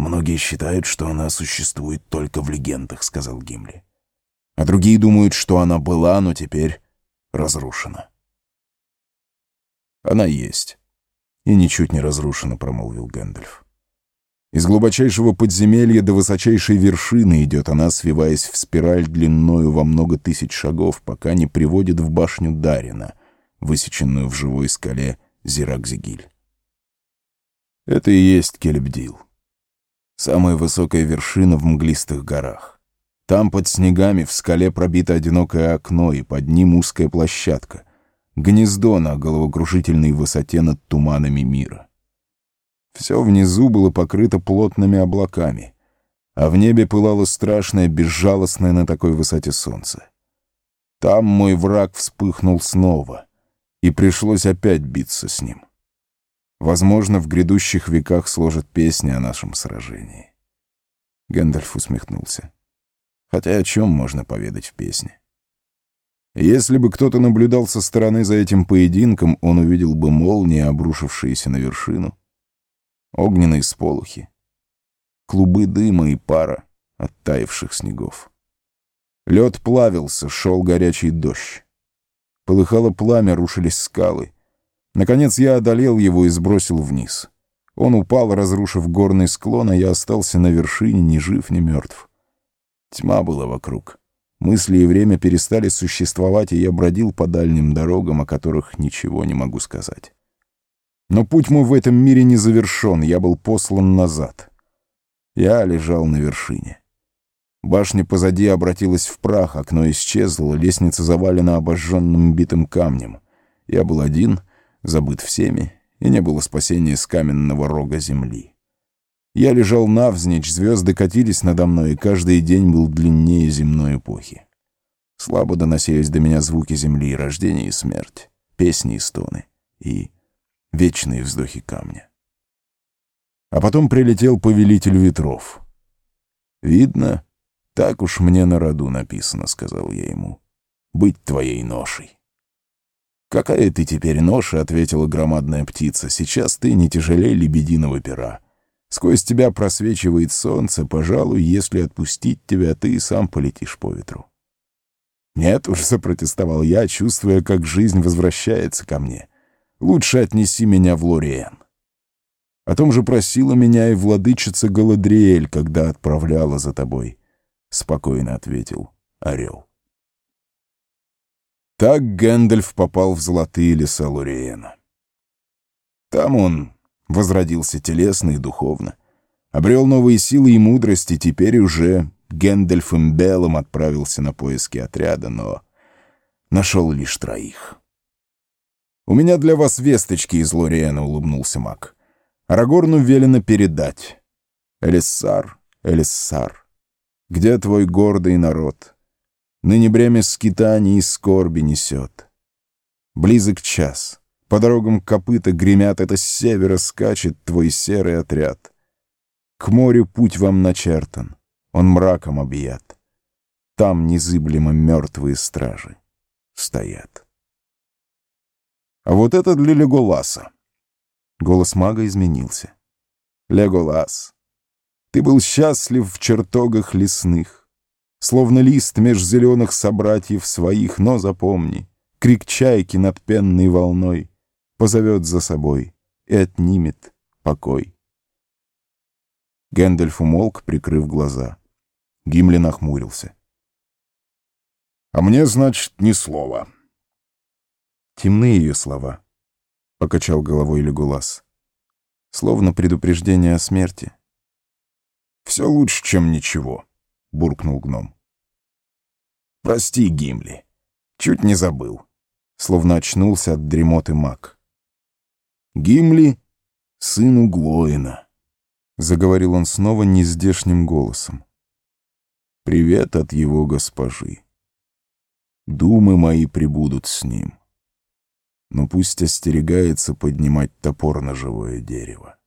«Многие считают, что она существует только в легендах», — сказал Гимли. «А другие думают, что она была, но теперь разрушена». «Она есть. И ничуть не разрушена», — промолвил Гэндальф. «Из глубочайшего подземелья до высочайшей вершины идет она, свиваясь в спираль длиною во много тысяч шагов, пока не приводит в башню Дарина, высеченную в живой скале Зиракзигиль. Это и есть Келебдил. Самая высокая вершина в мглистых горах. Там под снегами в скале пробито одинокое окно, и под ним узкая площадка. Гнездо на головокружительной высоте над туманами мира. Все внизу было покрыто плотными облаками, а в небе пылало страшное, безжалостное на такой высоте солнце. Там мой враг вспыхнул снова, и пришлось опять биться с ним. Возможно, в грядущих веках сложат песни о нашем сражении. Гэндальф усмехнулся. Хотя о чем можно поведать в песне? Если бы кто-то наблюдал со стороны за этим поединком, он увидел бы молнии, обрушившиеся на вершину, огненные сполохи, клубы дыма и пара от таявших снегов. Лед плавился, шел горячий дождь. Полыхало пламя, рушились скалы — Наконец я одолел его и сбросил вниз. Он упал, разрушив горный склон, а я остался на вершине, ни жив, ни мертв. Тьма была вокруг. Мысли и время перестали существовать, и я бродил по дальним дорогам, о которых ничего не могу сказать. Но путь мой в этом мире не завершен, я был послан назад. Я лежал на вершине. Башня позади обратилась в прах, окно исчезло, лестница завалена обожженным битым камнем. Я был один — забыт всеми, и не было спасения с каменного рога земли. Я лежал навзничь, звезды катились надо мной, и каждый день был длиннее земной эпохи. Слабо доносились до меня звуки земли, рождение и смерть, песни и стоны, и вечные вздохи камня. А потом прилетел повелитель ветров. «Видно, так уж мне на роду написано», — сказал я ему, — «быть твоей ношей». «Какая ты теперь ноша?» — ответила громадная птица. «Сейчас ты не тяжелее лебединого пера. Сквозь тебя просвечивает солнце. Пожалуй, если отпустить тебя, ты сам полетишь по ветру». «Нет уж», — запротестовал я, чувствуя, как жизнь возвращается ко мне. «Лучше отнеси меня в Лориен». О том же просила меня и владычица Галадриэль, когда отправляла за тобой. Спокойно ответил орел. Так Гэндальф попал в золотые леса Луриена. Там он возродился телесно и духовно, обрел новые силы и мудрость, и теперь уже Гэндальфом Белым отправился на поиски отряда, но нашел лишь троих. «У меня для вас весточки из Лориена», — улыбнулся маг. «Арагорну велено передать. Элиссар, Элиссар, где твой гордый народ?» Ныне бремя скитаний и скорби несет. Близок час. По дорогам копыта гремят, это с севера скачет твой серый отряд. К морю путь вам начертан, он мраком объят. Там незыблемо мертвые стражи стоят. А вот это для Леголаса. Голос мага изменился. Леголас, ты был счастлив в чертогах лесных. Словно лист меж зеленых собратьев своих, но запомни, Крик чайки над пенной волной Позовет за собой и отнимет покой. Гэндальф умолк, прикрыв глаза. Гимли нахмурился. «А мне, значит, ни слова». «Темны ее слова», — покачал головой Легулас. «Словно предупреждение о смерти». «Все лучше, чем ничего». — буркнул гном. «Прости, Гимли. Чуть не забыл». Словно очнулся от дремоты маг. «Гимли — сыну Глоина», — заговорил он снова нездешним голосом. «Привет от его госпожи. Думы мои прибудут с ним. Но пусть остерегается поднимать топор на живое дерево».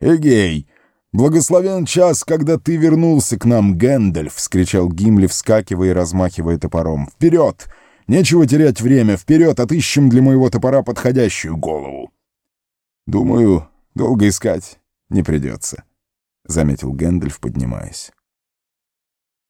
«Эгей!» «Благословен час, когда ты вернулся к нам, Гэндальф!» — вскричал Гимли, вскакивая и размахивая топором. «Вперед! Нечего терять время! Вперед! Отыщем для моего топора подходящую голову!» «Думаю, долго искать «Не придется», — заметил Гэндальф, поднимаясь.